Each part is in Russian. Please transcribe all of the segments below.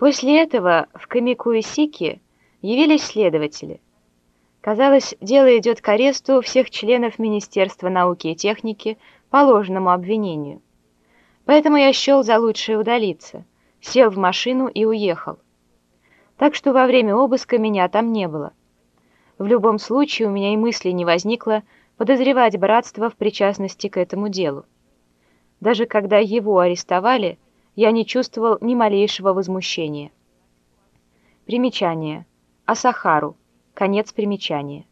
После этого в Камикуисики явились следователи. Казалось, дело идет к аресту всех членов Министерства науки и техники по ложному обвинению. Поэтому я счел за лучшее удалиться, сел в машину и уехал. Так что во время обыска меня там не было. В любом случае у меня и мысли не возникло подозревать братство в причастности к этому делу. Даже когда его арестовали, я не чувствовал ни малейшего возмущения. Примечание. Асахару. Конец примечания.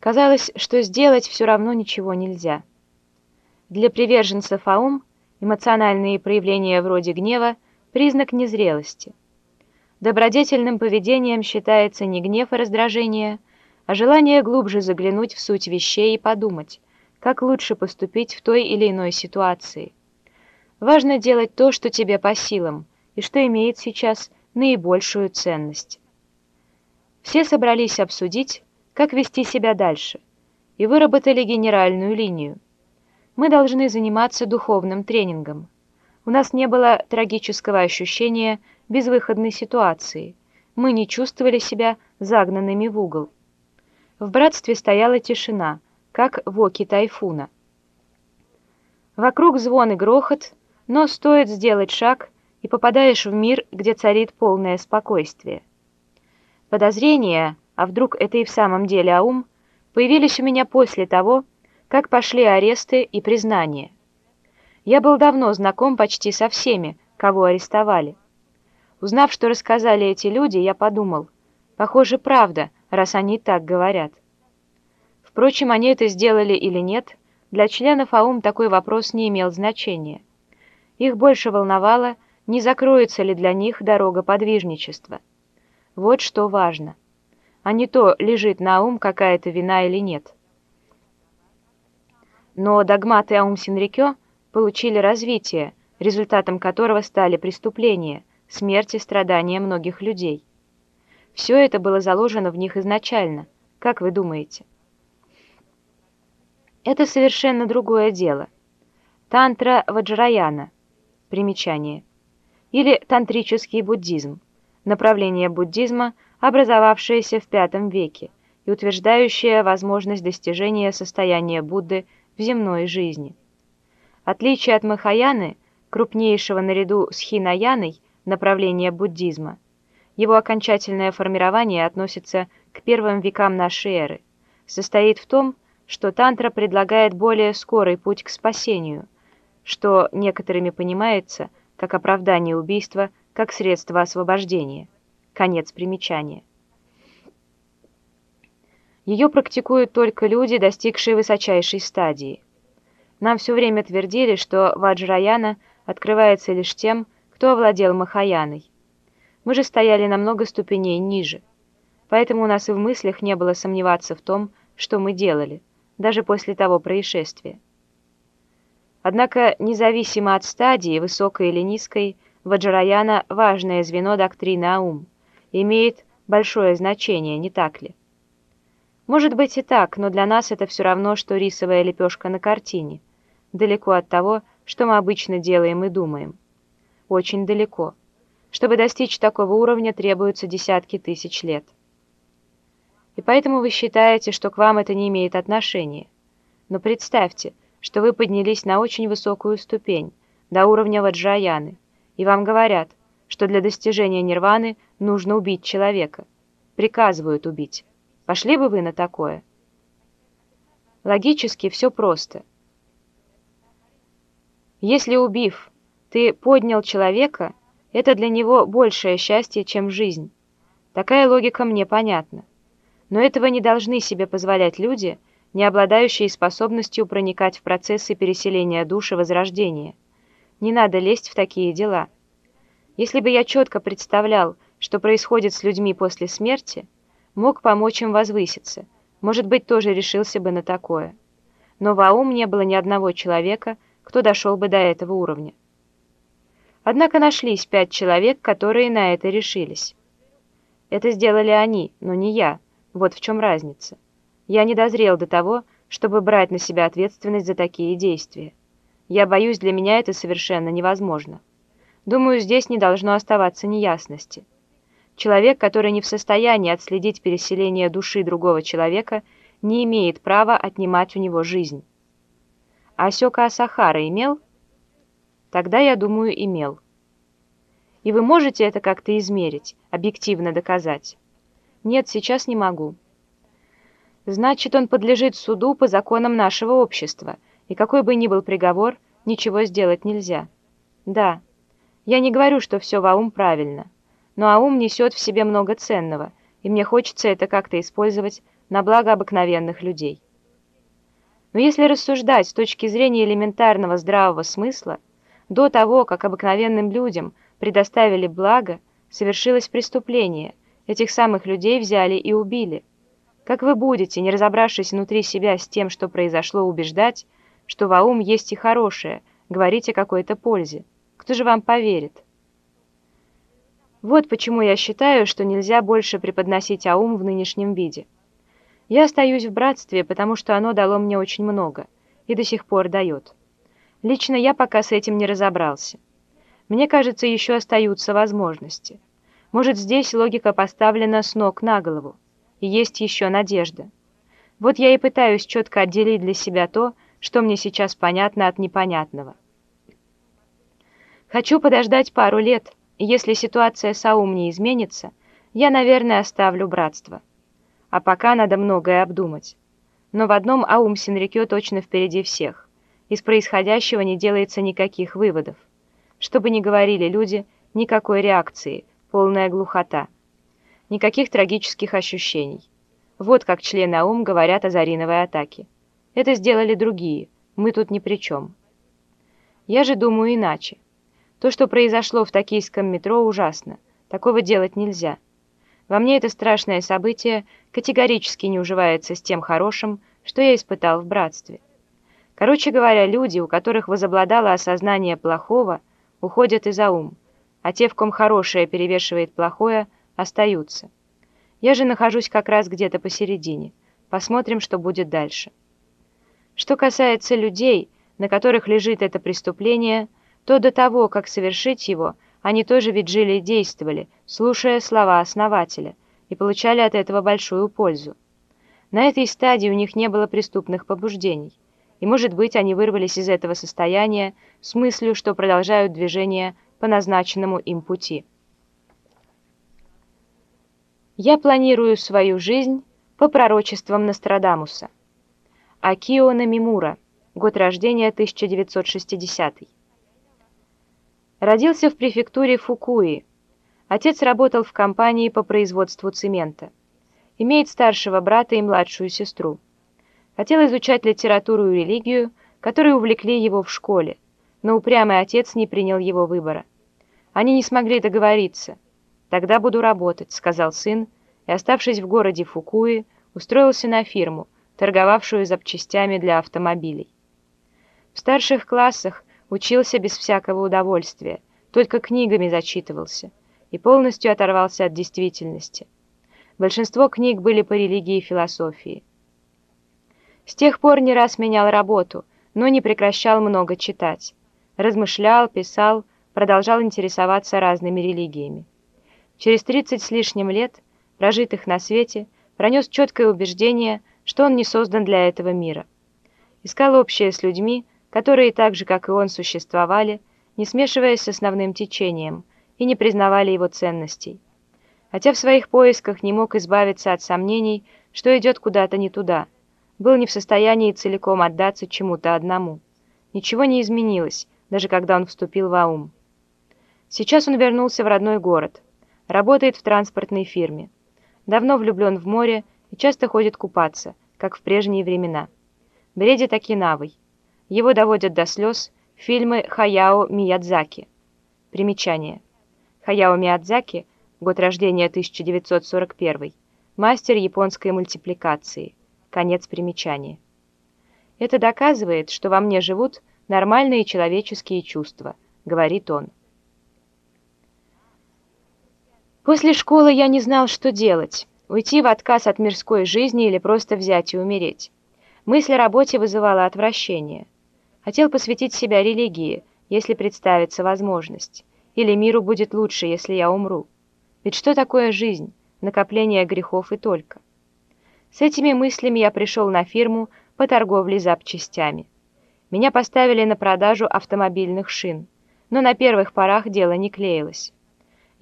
Казалось, что сделать все равно ничего нельзя. Для приверженцев АУМ эмоциональные проявления вроде гнева – признак незрелости. Добродетельным поведением считается не гнев и раздражение, а желание глубже заглянуть в суть вещей и подумать, как лучше поступить в той или иной ситуации. Важно делать то, что тебе по силам, и что имеет сейчас наибольшую ценность. Все собрались обсудить, как вести себя дальше, и выработали генеральную линию. Мы должны заниматься духовным тренингом. У нас не было трагического ощущения безвыходной ситуации. Мы не чувствовали себя загнанными в угол. В братстве стояла тишина, как в оке тайфуна. Вокруг звон и грохот, но стоит сделать шаг, и попадаешь в мир, где царит полное спокойствие. Подозрения, а вдруг это и в самом деле Аум, появились у меня после того, как пошли аресты и признания. Я был давно знаком почти со всеми, кого арестовали. Узнав, что рассказали эти люди, я подумал, похоже, правда, раз они так говорят. Впрочем, они это сделали или нет, для членов АУМ такой вопрос не имел значения. Их больше волновало, не закроется ли для них дорога подвижничества. Вот что важно. А не то, лежит на ум какая-то вина или нет. Но догматы Аум Синрикё получили развитие, результатом которого стали преступления, смерть и страдания многих людей. Все это было заложено в них изначально, как вы думаете? Это совершенно другое дело. Тантра Ваджраяна. Примечание. Или тантрический буддизм направление буддизма, образовавшееся в V веке и утверждающее возможность достижения состояния Будды в земной жизни. Отличие от Махаяны, крупнейшего наряду с Хинаяной направления буддизма, его окончательное формирование относится к первым векам нашей эры, состоит в том, что тантра предлагает более скорый путь к спасению, что некоторыми понимается как оправдание убийства – как средство освобождения. Конец примечания. Ее практикуют только люди, достигшие высочайшей стадии. Нам все время твердили, что Ваджраяна открывается лишь тем, кто овладел Махаяной. Мы же стояли на много ступеней ниже, поэтому у нас и в мыслях не было сомневаться в том, что мы делали, даже после того происшествия. Однако, независимо от стадии, высокой или низкой, Ваджраяна – важное звено доктрины Аум, имеет большое значение, не так ли? Может быть и так, но для нас это все равно, что рисовая лепешка на картине. Далеко от того, что мы обычно делаем и думаем. Очень далеко. Чтобы достичь такого уровня, требуются десятки тысяч лет. И поэтому вы считаете, что к вам это не имеет отношения. Но представьте, что вы поднялись на очень высокую ступень, до уровня Ваджраяны и вам говорят, что для достижения нирваны нужно убить человека. Приказывают убить. Пошли бы вы на такое? Логически все просто. Если убив, ты поднял человека, это для него большее счастье, чем жизнь. Такая логика мне понятна. Но этого не должны себе позволять люди, не обладающие способностью проникать в процессы переселения души возрождения. Не надо лезть в такие дела. Если бы я четко представлял, что происходит с людьми после смерти, мог помочь им возвыситься, может быть, тоже решился бы на такое. Но в АУМ не было ни одного человека, кто дошел бы до этого уровня. Однако нашлись пять человек, которые на это решились. Это сделали они, но не я, вот в чем разница. Я не дозрел до того, чтобы брать на себя ответственность за такие действия. Я боюсь, для меня это совершенно невозможно. Думаю, здесь не должно оставаться неясности. Человек, который не в состоянии отследить переселение души другого человека, не имеет права отнимать у него жизнь. Асёка Асахара имел? Тогда, я думаю, имел. И вы можете это как-то измерить, объективно доказать? Нет, сейчас не могу. Значит, он подлежит суду по законам нашего общества, и какой бы ни был приговор, ничего сделать нельзя. Да, я не говорю, что все Аум правильно, но Аум несет в себе много ценного, и мне хочется это как-то использовать на благо обыкновенных людей. Но если рассуждать с точки зрения элементарного здравого смысла, до того, как обыкновенным людям предоставили благо, совершилось преступление, этих самых людей взяли и убили. Как вы будете, не разобравшись внутри себя с тем, что произошло, убеждать, что в Аум есть и хорошее, говорить о какой-то пользе? Кто же вам поверит? Вот почему я считаю, что нельзя больше преподносить Аум в нынешнем виде. Я остаюсь в братстве, потому что оно дало мне очень много и до сих пор дает. Лично я пока с этим не разобрался. Мне кажется, еще остаются возможности. Может, здесь логика поставлена с ног на голову, есть еще надежда. Вот я и пытаюсь четко отделить для себя то, что мне сейчас понятно от непонятного. Хочу подождать пару лет, и если ситуация с Аум не изменится, я, наверное, оставлю братство. А пока надо многое обдумать. Но в одном Аум Синрикё точно впереди всех. Из происходящего не делается никаких выводов. Что бы ни говорили люди, никакой реакции, полная глухота. Никаких трагических ощущений. Вот как члены АУМ говорят о Зариновой атаке. Это сделали другие, мы тут ни при чем. Я же думаю иначе. То, что произошло в токийском метро, ужасно. Такого делать нельзя. Во мне это страшное событие категорически не уживается с тем хорошим, что я испытал в братстве. Короче говоря, люди, у которых возобладало осознание плохого, уходят из ум, а те, в ком хорошее перевешивает плохое, остаются. Я же нахожусь как раз где-то посередине. Посмотрим, что будет дальше. Что касается людей, на которых лежит это преступление – то до того, как совершить его, они тоже ведь жили и действовали, слушая слова основателя, и получали от этого большую пользу. На этой стадии у них не было преступных побуждений, и, может быть, они вырвались из этого состояния с мыслью, что продолжают движение по назначенному им пути. Я планирую свою жизнь по пророчествам Нострадамуса. Акио Намимура, год рождения 1960 Родился в префектуре Фукуи. Отец работал в компании по производству цемента. Имеет старшего брата и младшую сестру. Хотел изучать литературу и религию, которые увлекли его в школе, но упрямый отец не принял его выбора. Они не смогли договориться. «Тогда буду работать», — сказал сын, и, оставшись в городе Фукуи, устроился на фирму, торговавшую запчастями для автомобилей. В старших классах Учился без всякого удовольствия, только книгами зачитывался и полностью оторвался от действительности. Большинство книг были по религии и философии. С тех пор не раз менял работу, но не прекращал много читать. Размышлял, писал, продолжал интересоваться разными религиями. Через 30 с лишним лет, прожитых на свете, пронес четкое убеждение, что он не создан для этого мира. Искал общее с людьми, которые так же, как и он, существовали, не смешиваясь с основным течением, и не признавали его ценностей. Хотя в своих поисках не мог избавиться от сомнений, что идет куда-то не туда, был не в состоянии целиком отдаться чему-то одному. Ничего не изменилось, даже когда он вступил в Аум. Сейчас он вернулся в родной город, работает в транспортной фирме. Давно влюблен в море и часто ходит купаться, как в прежние времена. Бредит Окинавой. Его доводят до слез фильмы Хаяо Миядзаки. Примечание. Хаяо Миядзаки, год рождения 1941, мастер японской мультипликации. Конец примечания. Это доказывает, что во мне живут нормальные человеческие чувства, говорит он. После школы я не знал, что делать. Уйти в отказ от мирской жизни или просто взять и умереть. Мысль о работе вызывала отвращение. Хотел посвятить себя религии, если представится возможность, или миру будет лучше, если я умру. Ведь что такое жизнь? Накопление грехов и только. С этими мыслями я пришел на фирму по торговле запчастями. Меня поставили на продажу автомобильных шин, но на первых порах дело не клеилось.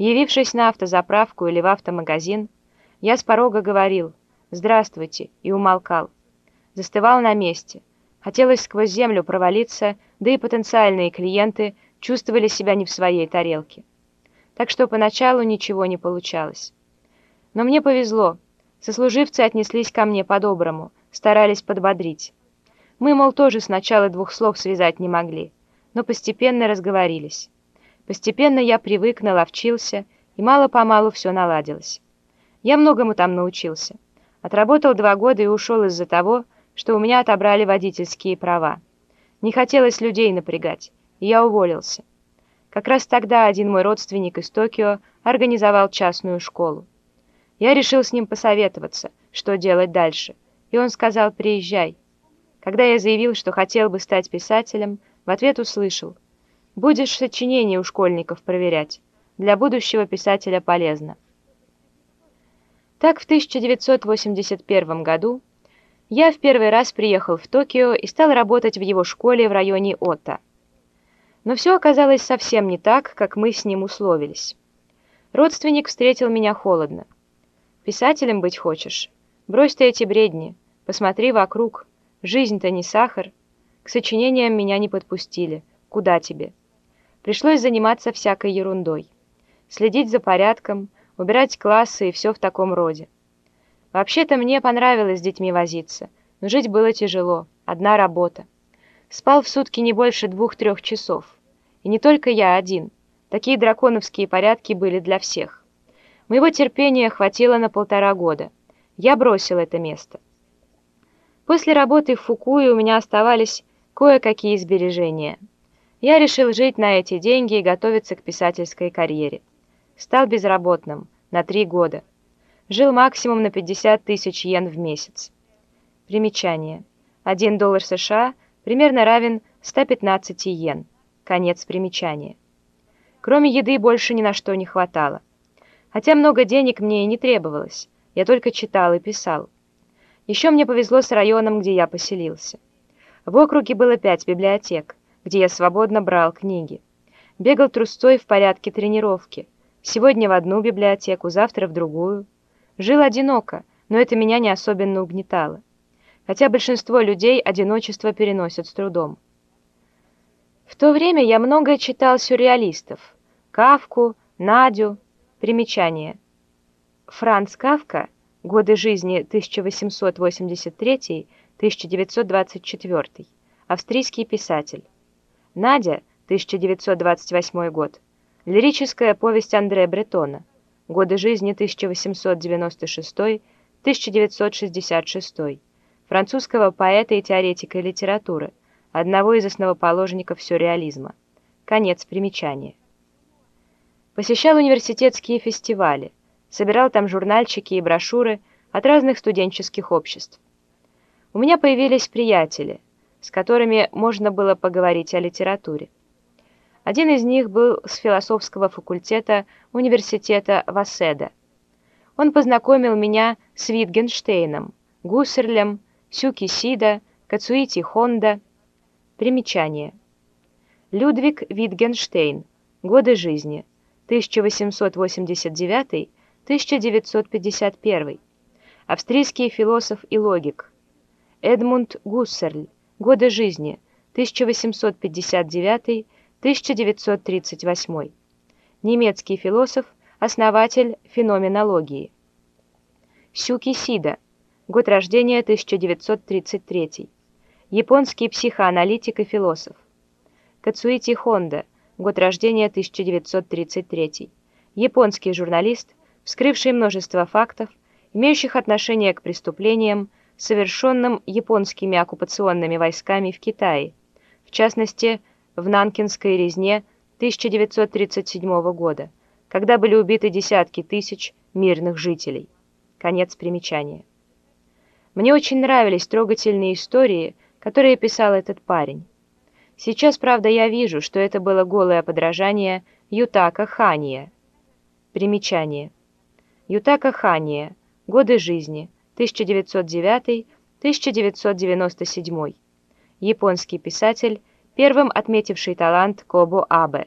Явившись на автозаправку или в автомагазин, я с порога говорил «Здравствуйте» и умолкал. Застывал на месте. Хотелось сквозь землю провалиться, да и потенциальные клиенты чувствовали себя не в своей тарелке. Так что поначалу ничего не получалось. Но мне повезло. Сослуживцы отнеслись ко мне по-доброму, старались подбодрить. Мы, мол, тоже сначала двух слов связать не могли, но постепенно разговорились. Постепенно я привык, наловчился, и мало-помалу все наладилось. Я многому там научился. Отработал два года и ушел из-за того, что у меня отобрали водительские права. Не хотелось людей напрягать, и я уволился. Как раз тогда один мой родственник из Токио организовал частную школу. Я решил с ним посоветоваться, что делать дальше, и он сказал «приезжай». Когда я заявил, что хотел бы стать писателем, в ответ услышал «Будешь сочинения у школьников проверять. Для будущего писателя полезно». Так в 1981 году я в первый раз приехал в Токио и стал работать в его школе в районе Ота. Но все оказалось совсем не так, как мы с ним условились. Родственник встретил меня холодно. Писателем быть хочешь? Брось ты эти бредни, посмотри вокруг. Жизнь-то не сахар. К сочинениям меня не подпустили. Куда тебе? Пришлось заниматься всякой ерундой. Следить за порядком, убирать классы и все в таком роде. Вообще-то мне понравилось с детьми возиться, но жить было тяжело, одна работа. Спал в сутки не больше двух-трех часов. И не только я один. Такие драконовские порядки были для всех. Моего терпения хватило на полтора года. Я бросил это место. После работы в Фукуе у меня оставались кое-какие сбережения. Я решил жить на эти деньги и готовиться к писательской карьере. Стал безработным на три года. Жил максимум на 50 тысяч йен в месяц. Примечание. 1 доллар США примерно равен 115 йен. Конец примечания. Кроме еды больше ни на что не хватало. Хотя много денег мне и не требовалось, я только читал и писал. Еще мне повезло с районом, где я поселился. В округе было пять библиотек, где я свободно брал книги. Бегал трусцой в порядке тренировки. Сегодня в одну библиотеку, завтра в другую. Жил одиноко, но это меня не особенно угнетало. Хотя большинство людей одиночество переносят с трудом. В то время я много читал сюрреалистов. Кавку, Надю, Примечание. Франц Кавка. Годы жизни 1883-1924. Австрийский писатель. Надя. 1928 год. Лирическая повесть Андре Бретона. Годы жизни 1896-1966. Французского поэта и теоретика литературы, одного из основоположников сюрреализма. Конец примечания. Посещал университетские фестивали, собирал там журнальчики и брошюры от разных студенческих обществ. У меня появились приятели, с которыми можно было поговорить о литературе. Один из них был с философского факультета университета Васеда. Он познакомил меня с Витгенштейном, Гуссерлем, Сюки Сида, Кацуити Хонда. Примечание. Людвиг Витгенштейн. Годы жизни. 1889-1951, австрийский философ и логик. Эдмунд Гуссерль, годы жизни, 1859-1938, немецкий философ, основатель феноменологии. Сюки Сида, год рождения 1933, японский психоаналитик и философ. Кацуити Хонда, год рождения 1933, японский журналист, вскрывший множество фактов, имеющих отношение к преступлениям, совершенным японскими оккупационными войсками в Китае, в частности, в Нанкинской резне 1937 года, когда были убиты десятки тысяч мирных жителей. Конец примечания. Мне очень нравились трогательные истории, которые писал этот парень. Сейчас, правда, я вижу, что это было голое подражание Ютака Хания. Примечание. Ютака Хания. Годы жизни. 1909-1997. Японский писатель, первым отметивший талант Кобо Абе.